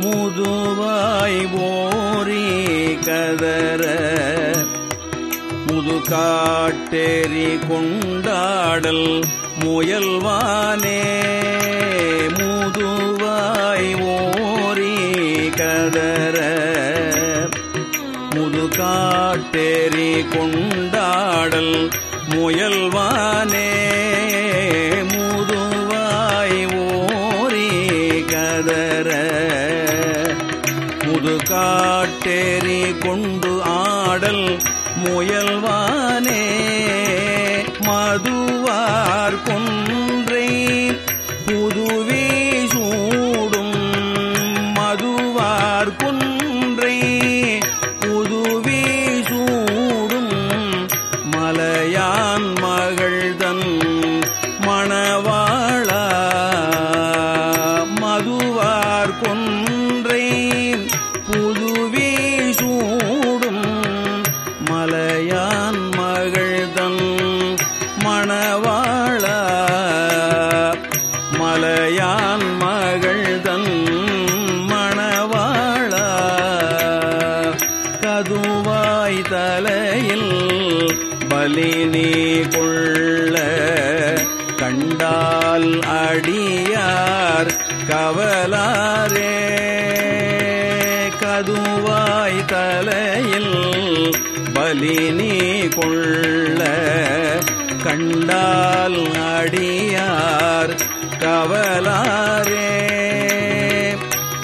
முதுவாய் ஓரி கதற முதுகாட்டேரி கொண்டாடல் முயல்வானே. முதுவாய் ஓரி கதற முதுகாட்டேரி கொண்டாடல் முயல்வானே. கொண்டு கதுவாய் தலையில் பலினி கொள்ள கண்டால் அடியார் கவலாரே.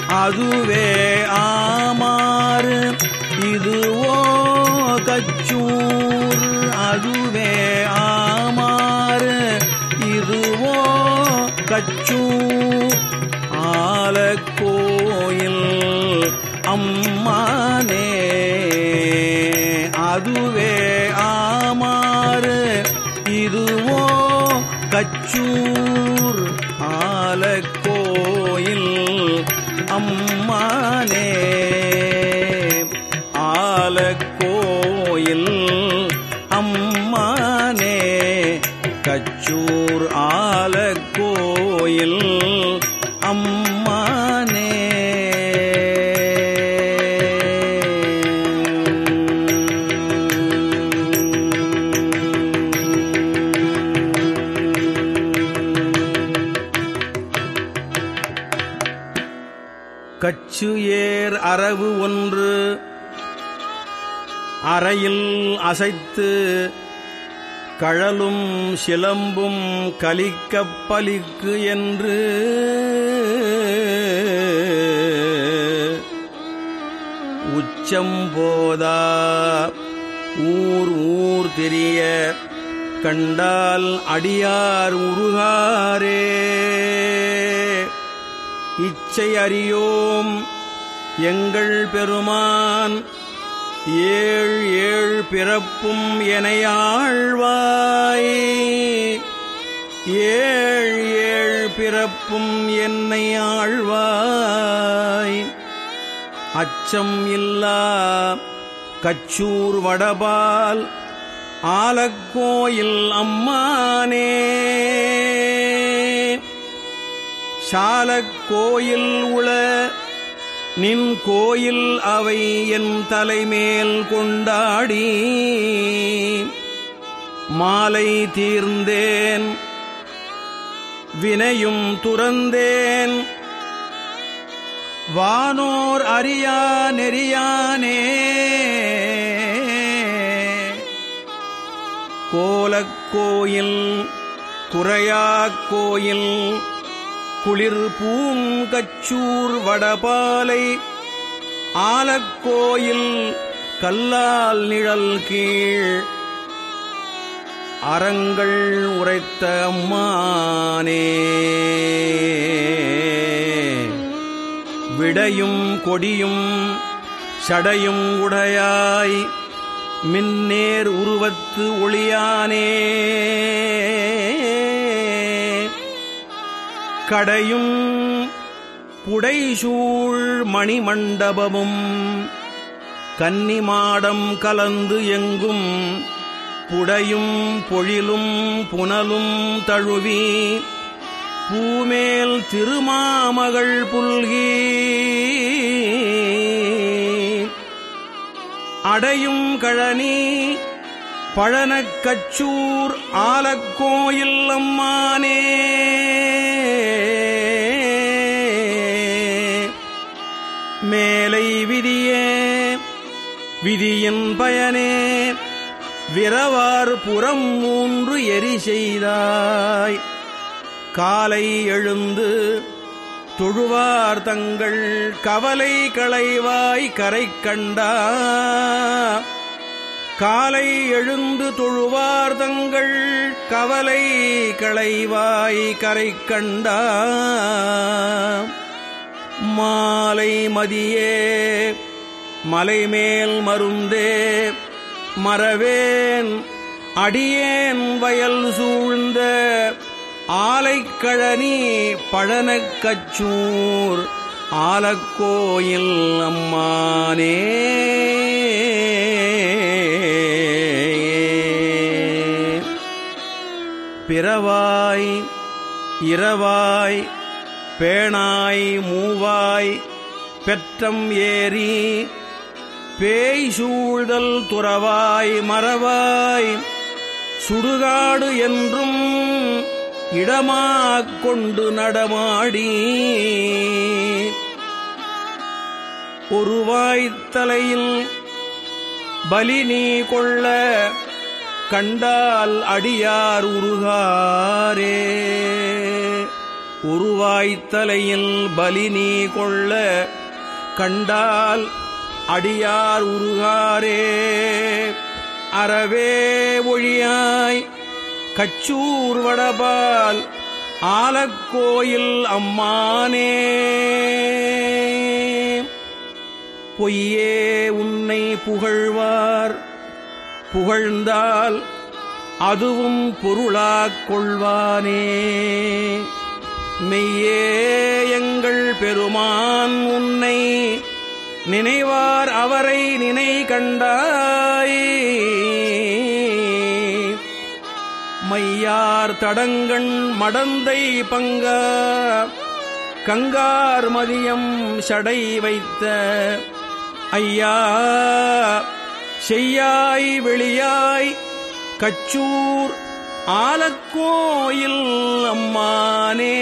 அதுவே ஆமாறு இதுவோ கச்சூர். அதுவே ஆமாறு இதுவோ கச்சூர். கச்சூர் ஆலக்கோயில் அம்மானே. கச்சு ஏர் அரவு ஒன்று அறையில் அசைத்து கழலும் சிலம்பும் கலிக்கப் பலிக்கு என்று. உச்சம் போதா ஊர் ஊர் தெரிய கண்டால் அடியார் உருகாரே. இச்சை அறியோம் எங்கள் பெருமான் ஏழ் ஏழ் பிறப்பும் எனையாழ்வாய். ஏழ் ஏழ் பிறப்பும் என்னை ஆழ்வாய் அச்சம் இல்லா கச்சூர் வடபால் ஆலக்கோயில் அம்மானே. சாலக்கோயில் உள நின் கோயில் அவை என் தலைமேல் கொண்டாடி. மாலை தீர்ந்தேன் வினையும் துறந்தேன். வானோர் அறியா நெறியானே. கோலக்கோயில் குறையாக் கோயில் குளிர் பூங்கச்சூர் வடபாலை ஆலக்கோயில் கல்லால் நிழல் கீழ் அறங்கள் உரைத்த அம்மானே. விடையும் கொடியும் சடையும் உடையாய் மின்னேர் உருவத்து ஒளியானே. கடையும் புடைசூழ் மணிமண்டபமும் கன்னிமாடம் கலந்து எங்கும் புடையும் பொழிலும் புனலும் தழுவி பூமேல் திருமாமகள் புல்கி அடையும் கழனி பழனக்கச்சூர் ஆலக்கோயில் அம்மா விதியின் பயனே விரவாறு புறம் மூன்று எரி செய்தாய். காலை எழுந்து தொழுவார் தங்கள் கவலை களைவாய் கரை கண்டா. காலை எழுந்து தொழுவார் தங்கள் கவலை களைவாய் கரை கண்டா. மாலை மதியே மலைமேல் மருந்தே மறவேன். அடியேன் வயல் சூழ்ந்த ஆலைக்கழனி பழனக்கச்சூர் ஆலக்கோயில் அம்மானே. பிறவாய் இரவாய் பேணாய் மூவாய் பெற்றம் ஏறி பேய் சூழ்தல் துறவாய் மறவாய் சுடுகாடு என்றும் இடமாக கொண்டு நடமாடி ஒருவாய்த்தலையில் பலி நீ கொள்ள கண்டால் அடியார் உருகாரே. உருவாய்த்தலையில் பலி நீ கொள்ள கண்டால் அடியார் உருகாரே. அறவே ஒழியாய். கச்சூர் வடபால் ஆலக்கோயில் அம்மானே. பொய்யே உன்னை புகழ்வார். புகழ்ந்தால் அதுவும் பொருளாக் கொள்வானே. மெய்யே எங்கள் பெருமான் உன்னை நினைவார் அவரை நினை கண்டாய் மையார் தடங்கண் மடந்தை பங்க கங்கார் மதியம் சடை வைத்த. ஐயா செய்யாய் வெளியாய் கச்சூர் ஆலக்கோயில் அம்மானே.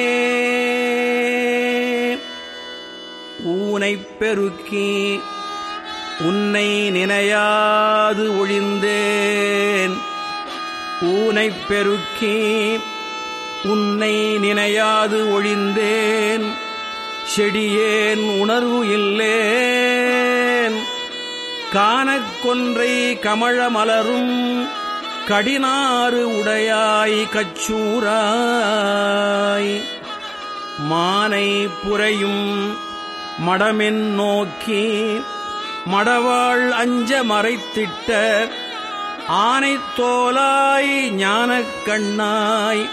ஊனைப் பெருக்கி உன்னை நினையாது ஒழிந்தேன். ஊனைப் பெருக்கி உன்னை நினையாது ஒழிந்தேன். செடியேன் உணர்வு இல்லேன். காணக்கொன்றை கமழ மலரும் கடினாறு உடையாய் கச்சூராய். மானை புறையும் மடமென் நோக்கி மடவாள் அஞ்ச மறைத்திட்ட ஆனைத் தோலாய் ஞானக் கண்ணாய்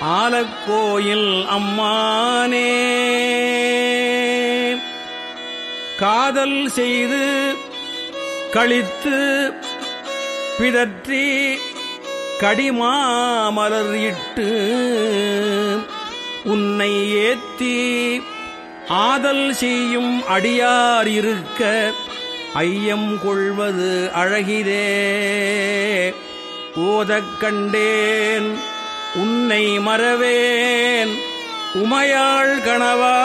ஆலக்கோயில் அம்மானே. காதல் செய்து கழித்து பிதற்றி கடிமாமலர் இட்டு உன்னை ஏத்தி ஆதல் செய்யும் அடியார் இருக்க ஐயம் கொள்வது அழகிதே. ஓதக் கண்டேன் உன்னை மறவேன் உமையாள் கணவா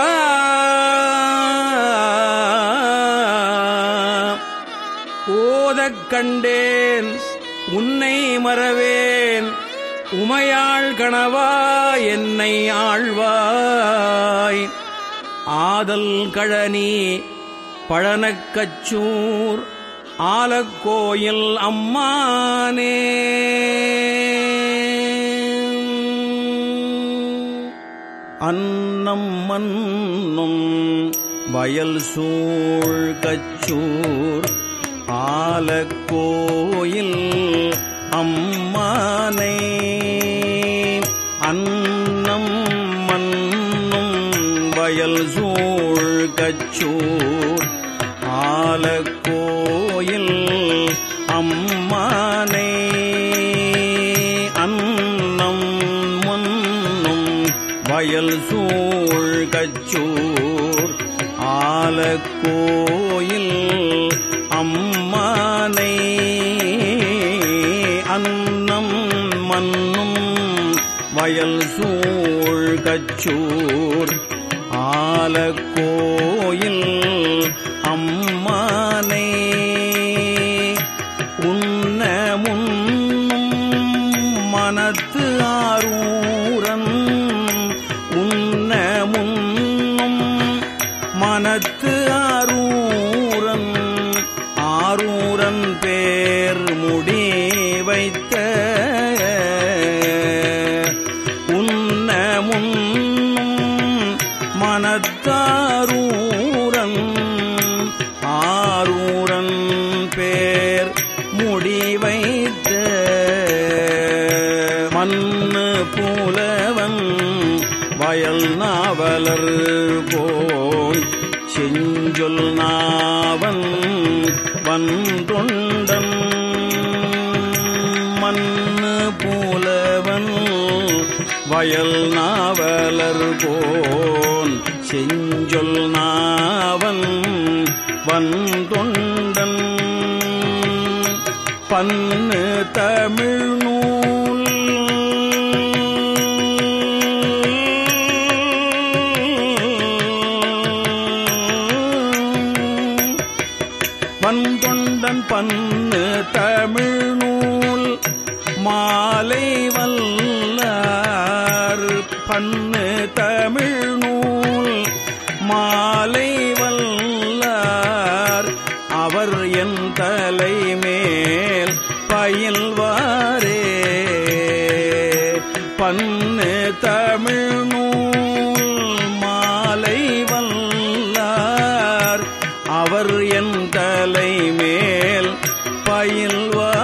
ஓதக் கண்டேன் உன்னை மறவேன் உமையாள் கணவா என்னை ஆழ்வா ஆதல் கழனி பழனக்கச்சூர் ஆலக்கோயில் அம்மானே. அன்னம் மன்னும் வயல் சூழ் கச்சூர் ஆலக்கோயில் அம்மா சூழ் ஆலக்கோயில் அம்மானை. அன்னம் முன்னும் வயல் சூழ் கச்சூர் ஆலக்கோயில் அம்மானை. அன்னம் மன்னும் வயல் சூழ் கச்சூர் ஆலக்கோயில் அம்மானை வயல் நாவலர் போய் செஞ்சொல் நாவன் வந்துண்டன் மண்ணு புலவன் வயல் நாவலர் போன் செஞ்சொல் நாவன் வந்துண்டன் பன்னு தமிழ் மாலை வல்லார் பன்னு தமிழ் நூல். மாலை வல்லார் அவர் என் தலை மேல் பயில்வாரே. பண்ணு தமிழ் நூல் மாலை வல்லார் அவர் என் தலை மேல் பயில்வாரே.